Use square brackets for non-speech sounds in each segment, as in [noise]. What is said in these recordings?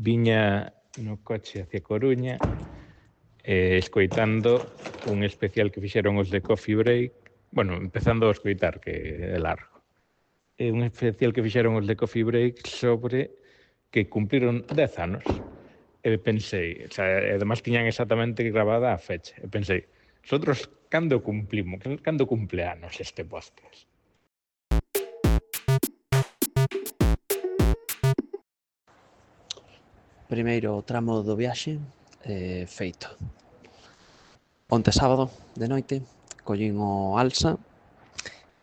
viña no coche hacia Coruña eh, escoitando un especial que fixeron os de Coffee Break bueno, empezando a escoitar que é largo. Eh, un especial que fixeron os de Coffee Break sobre que cumpliron 10 anos. E pensei, o sea, e además tiñan exactamente grabada a fecha. E pensei, nosotros cando cumplimos, cando cumpleanos este podcast? Primeiro tramo do viaxe eh, feito. Onte sábado de noite collín o alsa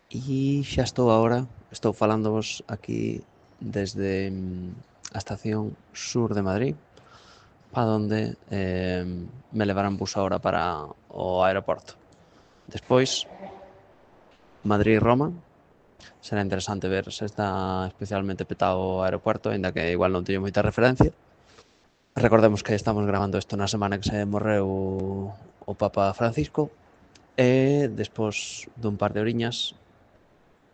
e xa estou agora, estou falándovos aquí desde mm, a estación sur de Madrid, pa donde eh, me levarán bus agora para o aeroporto. Despois, Madrid-Roma, será interesante ver se está especialmente petado o aeropuerto, ainda que igual non teño moita referencia. Recordemos que estamos grabando isto na semana que se morreu o Papa Francisco e despois dun par de oriñas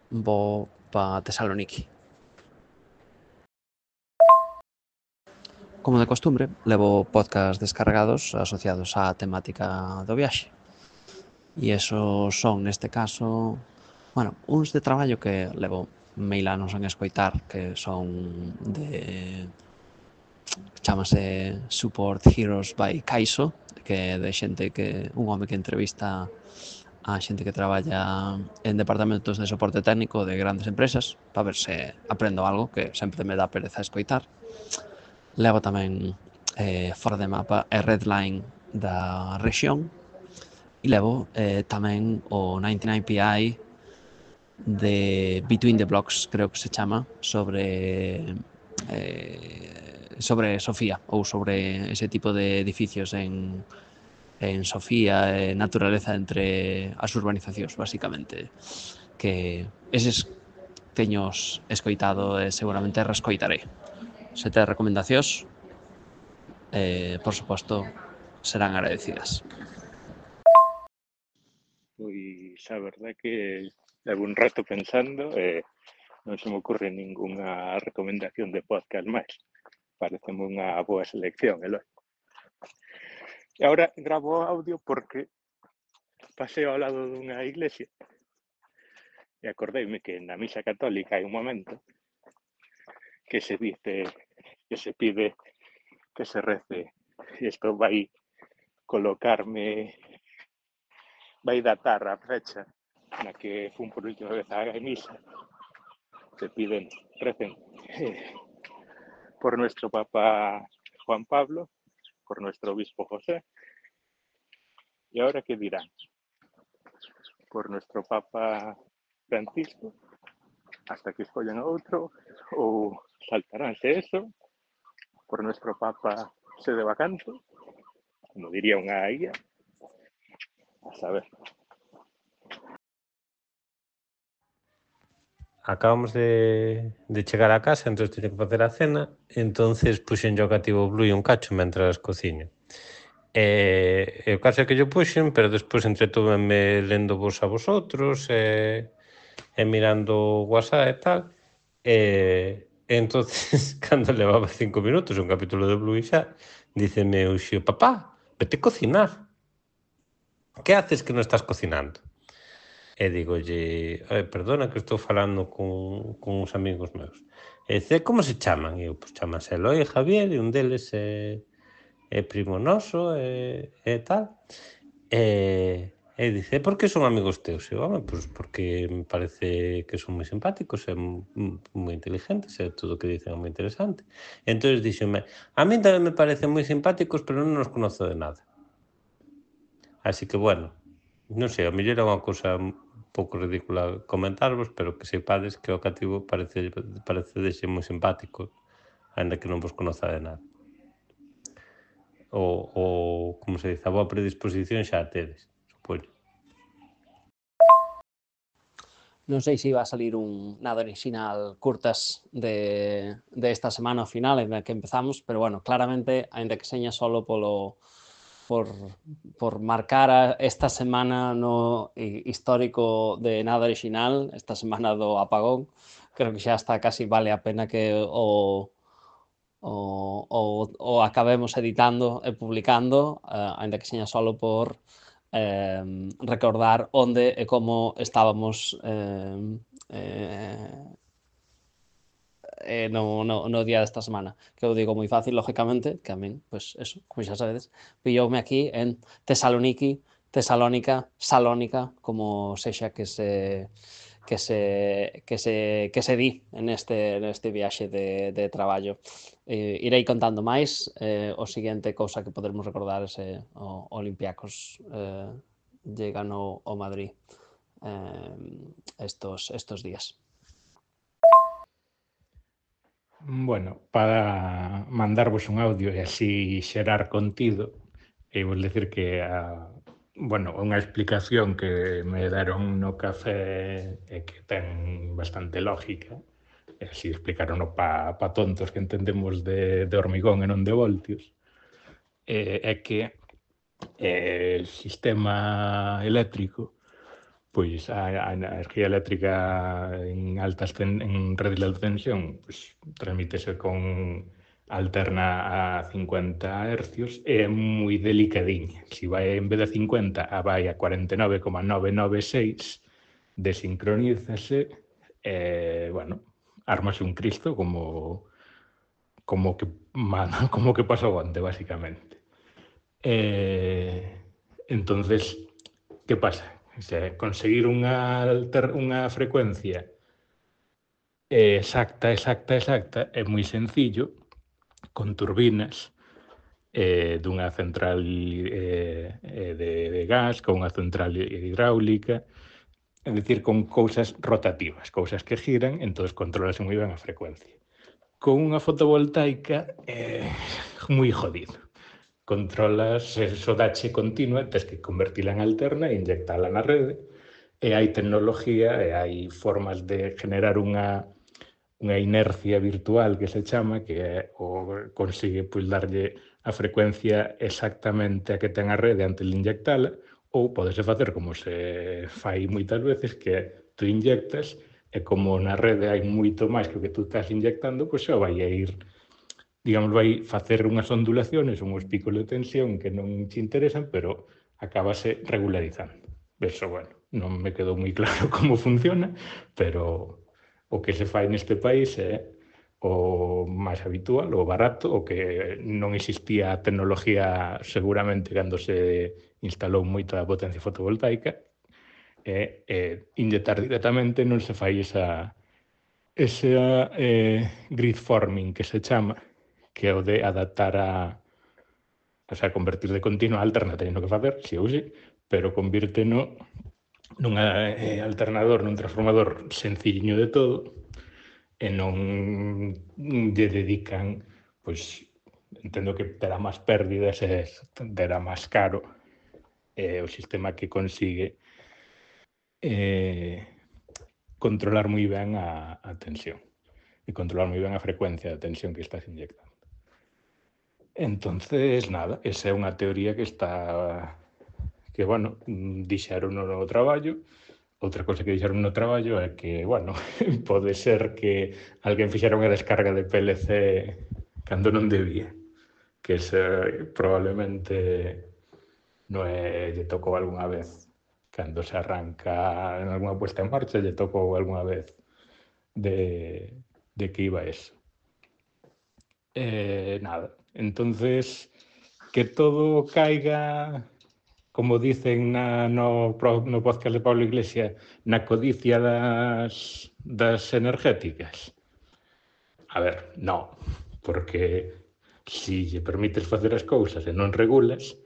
vou para Tesaloniki. Como de costumbre, levo podcast descargados asociados á temática do viaxe. E eso son, neste caso, bueno, uns de traballo que levo mil anos en escoitar, que son de chamase Support Heroes by Kaiso, que é de xente que un home que entrevista a xente que traballa en departamentos de soporte técnico de grandes empresas para ver se aprendo algo que sempre me dá pereza escoitar. Levo tamén eh, fora de mapa e Redline da rexión e levo eh, tamén o 99PI de Between the Blocks, creo que se chama, sobre eh, sobre Sofía ou sobre ese tipo de edificios en, en Sofía, eh, naturaleza entre as urbanizacións, basicamente. Que eses teños escoitado e eh, seguramente rescoitarei. Se te recomendacións, eh, por suposto, serán agradecidas. Pois a verdad que levo un rato pensando e eh, non se me ocurre ninguna recomendación de podcast máis. Pareceme unha boa selección, Eloi. E agora gravo audio porque paseo ao lado dunha iglesia. E acordeime que na misa católica hai un momento que se dice, que se pide que se rece. E isto vai colocarme vai datar a fecha na que fun por última vez a misa. Se piden, recen. eh, por nuestro Papa Juan Pablo, por nuestro Obispo José. ¿Y ahora qué dirán? Por nuestro Papa Francisco, hasta que escojan a otro, o saltaránse eso, por nuestro Papa Sede Vacante, como diría una guía, a saber. acabamos de, de chegar a casa, entón teño que facer a cena, entonces puxen yo cativo Blue un cacho mentras cociño. E, e o caso é que yo puxen, pero despois entretuvenme lendo vos a vosotros, e, e mirando WhatsApp e tal, e, e entonces, [laughs] cando levaba cinco minutos un capítulo de Blue xa, díceme o xio, papá, vete cocinar. Que haces que non estás cocinando? e digolle, eh, perdona que estou falando con, con uns amigos meus. E dice, eh, como se chaman? E eu, pois, chamanse Eloi e Javier, e un deles é, é primo noso, e, e tal. E, e dice, por que son amigos teus? E eu, home, pois, porque me parece que son moi simpáticos, e moi inteligentes, e todo o que dicen é moi interesante. E entón dixome, a mí tamén me parecen moi simpáticos, pero non nos conozo de nada. Así que, bueno, non sei, a mellor é unha cousa pouco ridícula comentarvos, pero que sepades que o cativo parece, parece deixe moi simpático, ainda que non vos conoza de nada. O, o como se dice, a boa predisposición xa a tedes, supoño. Non sei se iba a salir un nada original curtas de, de esta semana final en que empezamos, pero bueno, claramente, ainda que seña solo polo, por, por marcar a esta semana no histórico de nada original, esta semana do apagón, creo que xa está casi vale a pena que o, o, o, o acabemos editando e publicando, eh, ainda que seña solo por eh, recordar onde e como estábamos eh, eh, eh, no, no, no día desta semana. Que eu digo moi fácil, lógicamente, que a min, pois, pues, eso, como xa sabedes, pillou-me aquí en Tesaloniki, Tesalónica, Salónica, como sexa que se que se, que se, que se di en este, neste viaxe de, de traballo. Eh, irei contando máis eh, o seguinte cousa que podermos recordar ese eh, o Olimpiacos eh, llegan no o Madrid eh, estos, estos días. Bueno, para mandarvos un audio e así xerar contido, eu vou decir que a, bueno, unha explicación que me deron no café e que ten bastante lógica, e así explicaron pa, pa tontos que entendemos de, de hormigón e non de voltios, é, é que eh, o sistema eléctrico pois a, a energía eléctrica en altas en rede de alta tensión pois, transmítese con alterna a 50 Hz e é moi delicadiña. Si vai en vez de 50 a a 49,996 desincronízase e, bueno, armase un Cristo como como que [laughs] como que pasou onde, basicamente. Eh, entonces, que pasa? Se conseguir unha, alter, unha frecuencia eh, exacta, exacta, exacta, é moi sencillo con turbinas eh, dunha central eh, eh, de, de gas, con unha central hidráulica, é dicir, con cousas rotativas, cousas que giran, entón controlase moi ben a frecuencia. Con unha fotovoltaica, eh, [laughs] moi jodido controlas eso dache continua, tens que convertila en alterna e inyectala na rede, e hai tecnología e hai formas de generar unha unha inercia virtual que se chama, que é, o consigue pois, darlle a frecuencia exactamente a que ten a rede antes de inyectala, ou podese facer como se fai moitas veces, que tú inyectas e como na rede hai moito máis que o que tú estás inyectando, pois xa vai a ir digamos, vai facer unhas ondulaciones, unhos picos de tensión que non te interesan, pero acabase regularizando. Eso, bueno, non me quedou moi claro [laughs] como funciona, pero o que se fai neste país é o máis habitual, o barato, o que non existía a tecnología seguramente cando se instalou moita potencia fotovoltaica, e, e inyectar directamente non se fai esa, esa eh, grid forming que se chama, que é o de adaptar a o sea, convertir de continuo a alterna tendo que facer, si ou si, pero convírteno nun eh, alternador, nun transformador sencilliño de todo e non lle dedican pois entendo que terá máis pérdidas e terá máis caro eh, o sistema que consigue eh, controlar moi ben a, a tensión e controlar moi ben a frecuencia da tensión que estás inyectando. Entonces, nada, esa é unha teoría que está que, bueno, dixeron no traballo, Outra cosa que dixeron no traballo é que, bueno, [laughs] pode ser que alguén fixera unha descarga de PLC cando non debía. Que ese probablemente non é, lle tocou algunha vez. Cando se arranca en algunha puesta en marcha, lle tocou algunha vez de, de que iba eso. Eh, nada, Entonces, que todo caiga, como dicen na, no, no podcast de Pablo Iglesias, na codicia das, das energéticas. A ver, no, porque si lle permites facer as cousas e non regulas,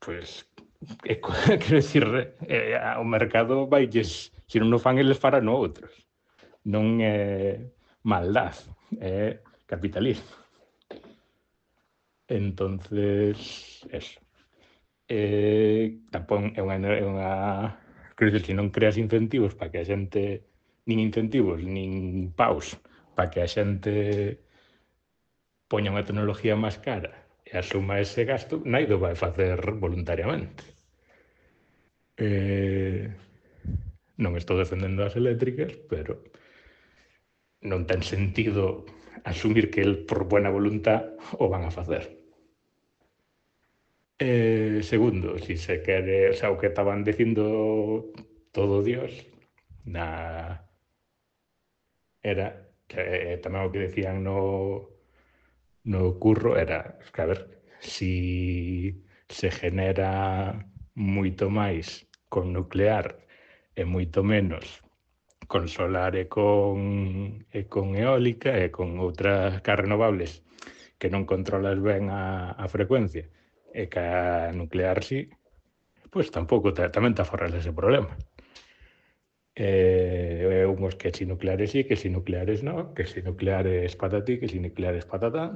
pois pues, é, [laughs] quero dicir, eh, eh, é, o mercado vailles, se non o fan eles farán outros. Non é maldad, é capitalismo. Entonces, eso. Eh, tampón é unha, é unha quer dizer, se non creas incentivos para que a xente nin incentivos, nin paus para que a xente poña unha tecnología máis cara e asuma ese gasto, naido vai facer voluntariamente. Eh, non estou defendendo as eléctricas, pero non ten sentido asumir que el por buena voluntad o van a facer. Eh, segundo, si se quere, o sea, o que estaban dicindo todo Dios na era que eh, tamén o que decían no no curro era, que a ver, si se genera moito máis con nuclear e moito menos con solar e con, e con eólica e con outras cas renovables que non controlas ben a, a frecuencia e ca nuclear si, pois tampouco te, tamén te aforras ese problema. Eh, unhos que si nucleares sí, que si nucleares no, que si nucleares patatí, que si nucleares patatá.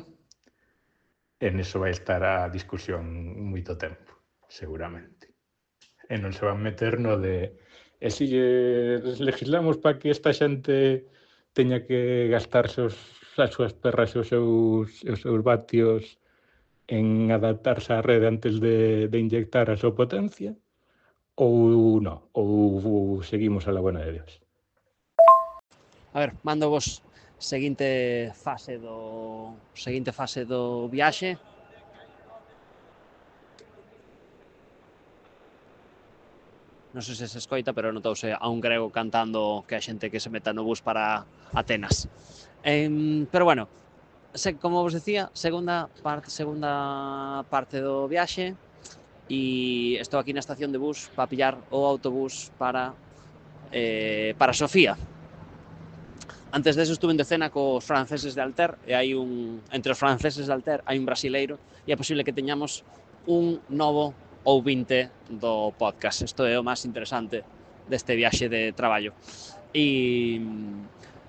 En eso vai estar a discusión moito tempo, seguramente. E non se van meter no de e si legislamos para que esta xente teña que gastarse os, as súas perras e os seus, os seus vatios en adaptarse á rede antes de, de inyectar a súa potencia ou non, ou, ou seguimos a la buena de Dios. A ver, mando vos seguinte fase do seguinte fase do viaxe, non sei se se escoita, pero notouse a un grego cantando que a xente que se meta no bus para Atenas. Eh, pero bueno, se, como vos decía, segunda parte, segunda parte do viaxe e estou aquí na estación de bus para pillar o autobús para eh, para Sofía, Antes deso estuve en decena cos franceses de Alter e hai un entre os franceses de Alter hai un brasileiro e é posible que teñamos un novo ouvinte do podcast. Isto é o máis interesante deste viaxe de traballo. E,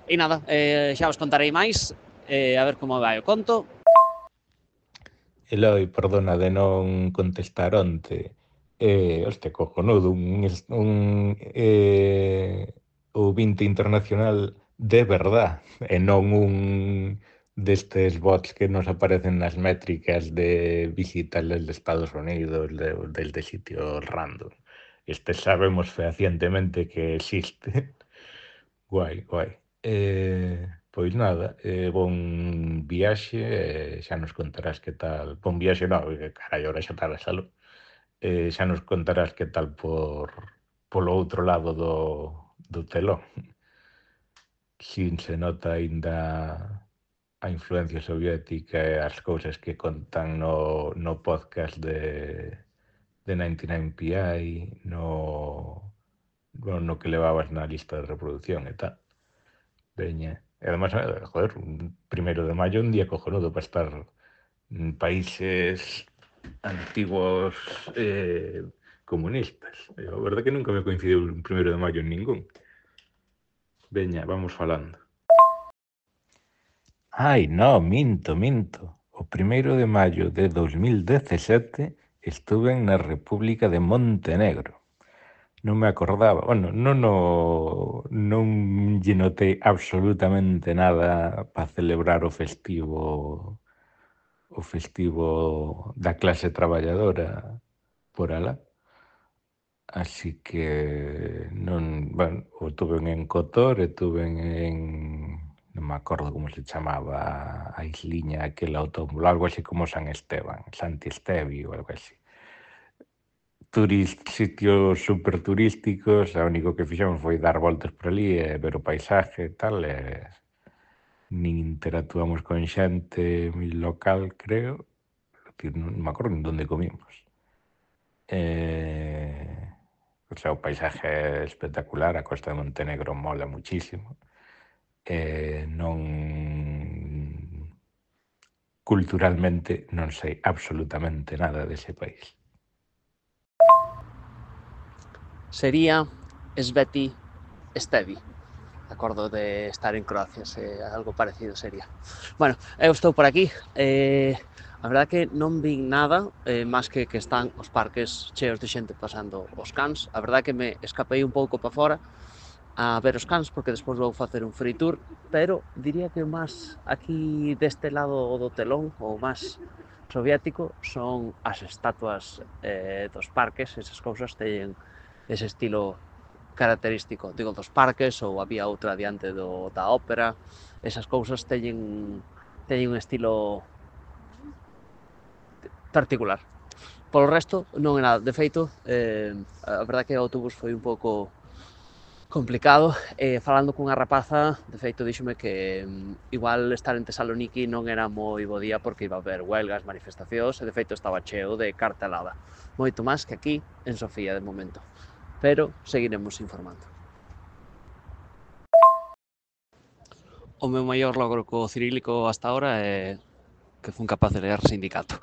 e nada, eh, xa vos contarei máis, eh, a ver como vai o conto. Eloi, perdona de non contestar onte. Eh, hoste, cojonudo, un, un eh, ouvinte internacional de verdad, e non un destes bots que nos aparecen nas métricas de visitas de Estados Unidos, de, del sitios random. Este sabemos fehacientemente que existe. [laughs] guai, guai. Eh, pois nada, eh, bon viaxe, eh, xa nos contarás que tal... Bon viaxe, non, eh, carai, ora xa tal a salud. Eh, xa nos contarás que tal por polo outro lado do, do telón. [laughs] Sin se nota aínda a influencia soviética e as cousas que contan no, no podcast de, de 99PI, no, no, no que levabas na lista de reproducción e tal. Veña. E además, eh, joder, un primeiro de maio un día cojonudo para estar en países antiguos eh, comunistas. A verdade que nunca me coincidiu un primeiro de maio en ningún. Veña, vamos falando. Ai, no, minto, minto. O primeiro de maio de 2017 estuve na República de Montenegro. Non me acordaba, bueno, non, no, non lle notei absolutamente nada para celebrar o festivo o festivo da clase traballadora por alá. Así que non, bueno, estuve en Cotor, estuve en non me acordo como se chamaba a isliña aquela autómula, algo así como San Esteban, Santi Estevi ou algo así. Turist, sitios super turísticos, o único que fixemos foi dar voltas por ali e eh, ver o paisaje e tal, eh, e nin interactuamos con xente local, creo, non me acordo nin onde comimos. Eh, o sea, o paisaje é espectacular, a costa de Montenegro mola muchísimo eh, non culturalmente non sei absolutamente nada dese país. Sería Sveti Stevi. Acordo de estar en Croacia, se algo parecido sería. Bueno, eu estou por aquí. Eh, A verdad que non vi nada, eh, máis que que están os parques cheos de xente pasando os cans. A verdad que me escapei un pouco para fora, a ver os cans porque despois vou facer un free tour, pero diría que o máis aquí deste lado do telón ou máis soviético son as estatuas eh, dos parques, esas cousas teñen ese estilo característico, digo, dos parques ou había outra diante do, da ópera, esas cousas teñen, teñen un estilo particular. Polo resto, non é nada. De feito, eh, a verdad que o autobús foi un pouco complicado. Eh, falando cunha rapaza de feito díxome que mm, igual estar en Tesaloniki non era moi bo día porque iba a haber huelgas, manifestacións e de feito estaba cheo de cartelada. Moito máis que aquí en Sofía de momento. Pero seguiremos informando. O meu maior logro co cirílico hasta ahora é que fun capaz de ler sindicato.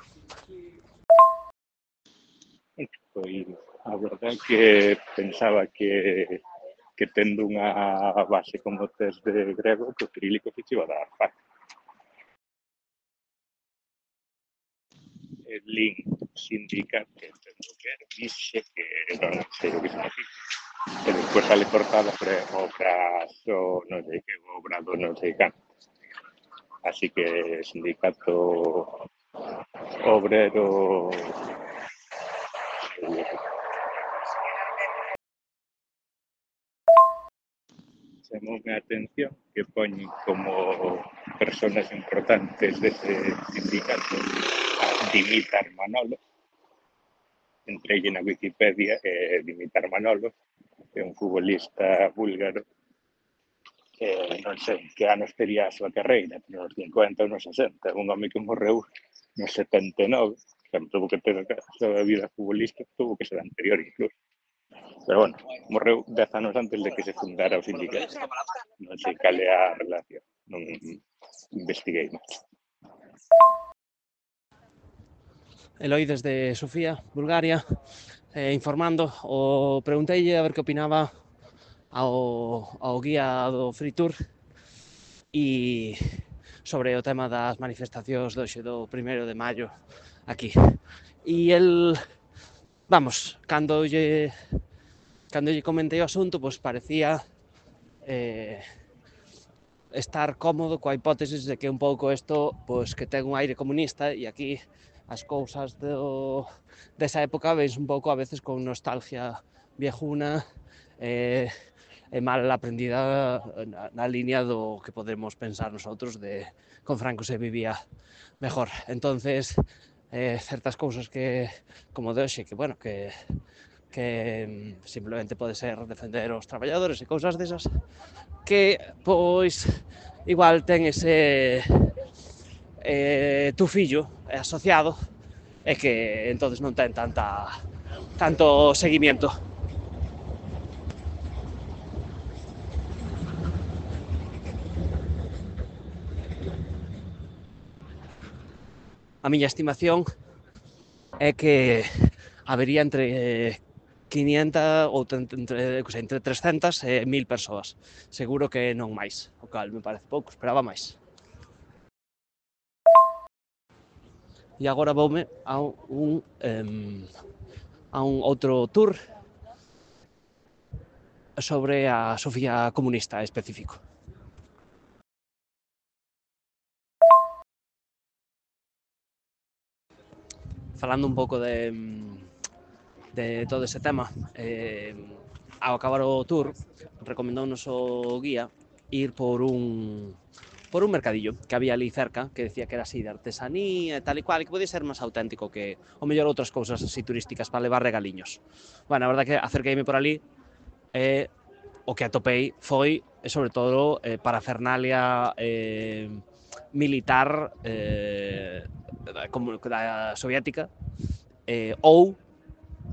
Pois, a verdade que pensaba que que tendo unha base como test de grego, que o cirílico se iba a dar fácil. El link sindicato que entendo que dice que non sei o que significa, e despois sale cortada pre obras o non sei que, obrado non sei. Así que sindicato obrero a atención que poñen como personas importantes dese sindicato a Dimitar Manolo, entrei na Wikipedia e Dimitar Manolo é un futbolista búlgaro que non sei que anos tería a súa carreira, nos 50 ou nos 60, un home que morreu no 79, que tuvo que ter a súa vida futbolista, tuvo que ser anterior incluso. Pero bueno, morreu 10 anos antes de que se fundara o sindicato. Non sei cal é a relación, non investiguei máis. Eloi desde Sofía, Bulgaria, eh, informando, o pregunteille a ver que opinaba ao, ao guía do Free Tour e sobre o tema das manifestacións do xe do primeiro de maio aquí. E el, vamos, cando lle cando lle comentei o asunto, pois parecía eh, estar cómodo coa hipótesis de que un pouco isto, pois que ten un aire comunista e aquí as cousas do, desa época veis un pouco a veces con nostalgia viejuna eh, e mal aprendida na, na línea do que podemos pensar nosotros de con Franco se vivía mejor. Entonces, eh, certas cousas que como de hoxe, que bueno, que que mm, simplemente pode ser defender os traballadores e cousas desas que pois igual ten ese eh, tufillo asociado e que entonces non ten tanta tanto seguimiento. A miña estimación é que habería entre 500 ou entre, entre 300 e 1000 persoas. Seguro que non máis, o cal me parece pouco, esperaba máis. E agora voume a un, um, a un outro tour sobre a Sofía comunista específico. Falando un pouco de, de todo ese tema. Eh, ao acabar o tour, recomendounos o guía ir por un por un mercadillo que había ali cerca que decía que era así de artesanía e tal e cual e que podía ser máis auténtico que o mellor outras cousas así turísticas para levar regaliños. Bueno, a verdade que acerqueime por ali e eh, o que atopei foi e sobre todo eh, parafernalia eh, militar eh, como da soviética eh, ou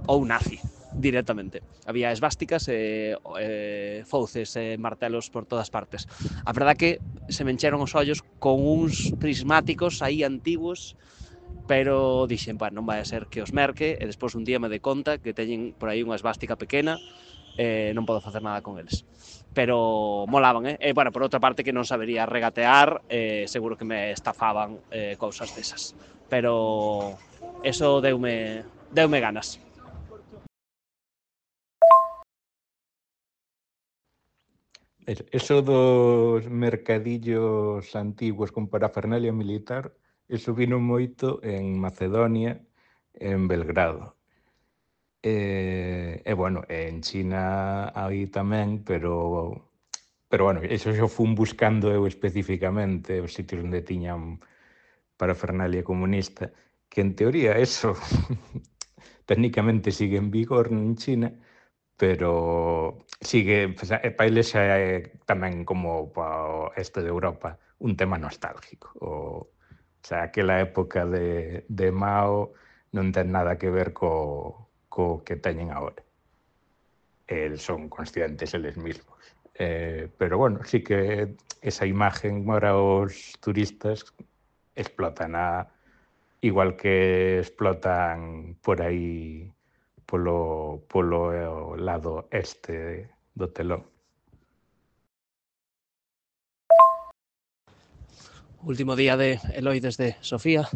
ou nazi directamente. Había esvásticas eh, e eh, fouces e martelos por todas partes. A verdad que se me encheron os ollos con uns prismáticos aí antigos pero dixen, pa, non vai a ser que os merque e despois un día me de conta que teñen por aí unha esvástica pequena eh, non podo facer nada con eles pero molaban, eh? E, bueno, por outra parte que non sabería regatear eh, seguro que me estafaban eh, cousas desas pero eso deume, deume ganas Eso dos mercadillos antiguos con parafernalia militar, eso vino moito en Macedonia, en Belgrado. E, e bueno, en China aí tamén, pero pero bueno, eso xo fun buscando eu especificamente os sitios onde tiñan parafernalia comunista, que en teoría eso [laughs] técnicamente sigue en vigor en China, pero sigue pues, eh, para eles xa é tamén como para o este de Europa un tema nostálgico. O xa aquela época de, de Mao non ten nada que ver co, co que teñen agora. El son conscientes eles mismos. Eh, pero bueno, sí que esa imagen ahora os turistas explotan a igual que explotan por aí polo, polo eh, lado este do telón. Último día de Eloi desde Sofía.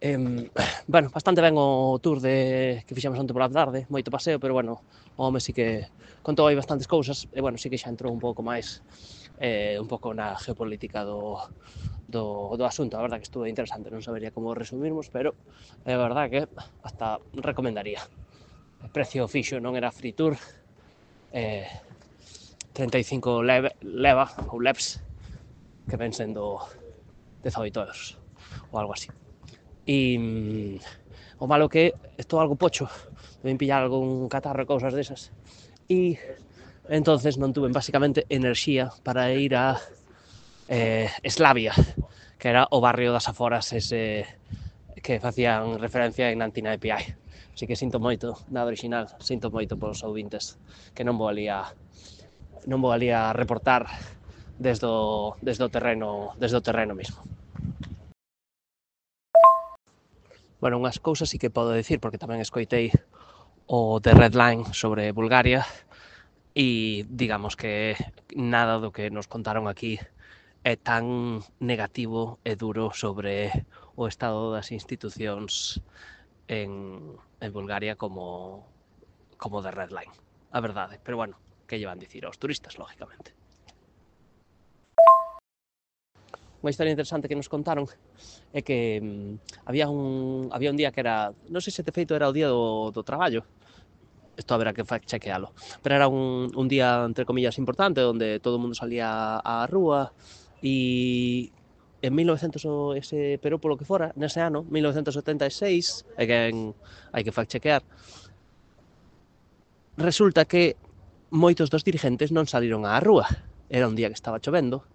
Eh, bueno, bastante ben o tour de que fixemos onte pola tarde, moito paseo, pero bueno, o home sí que contou aí bastantes cousas e bueno, sí que xa entrou un pouco máis eh, un pouco na geopolítica do, do, do asunto. A verdad que estuvo interesante, non sabería como resumirmos, pero é verdad que hasta recomendaría. O precio fixo non era free tour, eh, 35 leve, leva ou leps que ven sendo 18 euros ou algo así. E mm, o malo que estou algo pocho, ven pillar algún catarro e cousas desas. E entonces non tuve basicamente enerxía para ir a eh, Eslavia, que era o barrio das aforas ese que facían referencia en Antina EPI. Así que sinto moito da original, sinto moito polos ouvintes, que non vou ali a, non vou ali a reportar desde o, desde o terreno, desde o terreno mesmo. Bueno, unhas cousas sí que podo dicir, porque tamén escoitei o The Red Line sobre Bulgaria, e digamos que nada do que nos contaron aquí é tan negativo e duro sobre o estado das institucións en, en Bulgaria como como de Red Line, a verdade. Pero bueno, que llevan dicir aos turistas, lógicamente. Unha historia interesante que nos contaron é que mm, había un, había un día que era, non sei se te feito era o día do, do traballo, Esto haberá que chequealo. Pero era un, un día, entre comillas, importante, donde todo o mundo salía á rúa e en 1900 ese pero polo que fora, nese ano, 1976, é que en, hai que fact chequear, resulta que moitos dos dirigentes non saliron á rúa. Era un día que estaba chovendo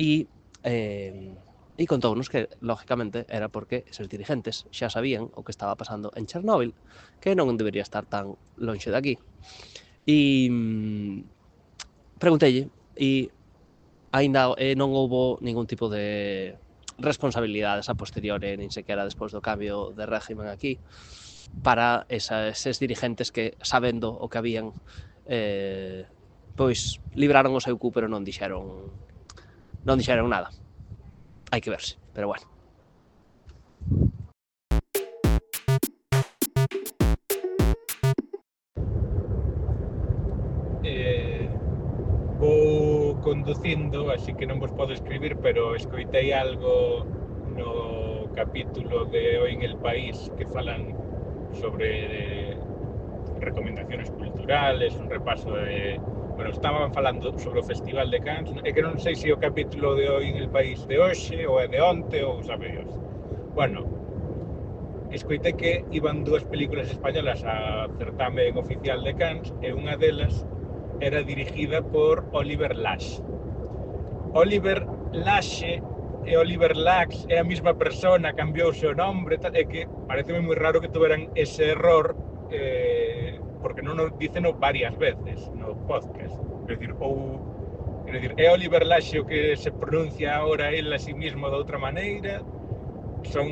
e eh, E contounos que, lógicamente, era porque eses dirigentes xa sabían o que estaba pasando en Chernóbil, que non debería estar tan lonxe de aquí. E mm, preguntelle e aínda eh, non houbo ningún tipo de responsabilidades a posteriori, nin sequera despois do cambio de régimen aquí, para esas, eses dirigentes que, sabendo o que habían, eh, pois libraron o seu cu, pero non dixeron non dixeron nada hai que verse, pero bueno. Eh, vou conducindo, así que non vos podo escribir, pero escoitei algo no capítulo de Hoy en el País que falan sobre recomendaciones culturales, un repaso de Bueno, estaban falando sobre o Festival de Cannes, é que non sei se o capítulo de Hoy en el País de hoxe ou é de onte ou sabe Dios. Bueno, escoitei que iban dúas películas españolas a certamen oficial de Cannes e unha delas era dirigida por Oliver Lash. Oliver Lash e Oliver Lax é a mesma persona, cambiou o seu nombre, tal, é que parece moi raro que tuveran ese error eh, porque non nos dicen varias veces no podcast. É dicir, ou é dicir, é Oliver Lash o que se pronuncia ahora el a sí mismo de outra maneira, son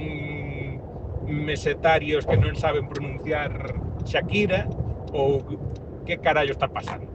mesetarios que non saben pronunciar Shakira ou que carallo está pasando?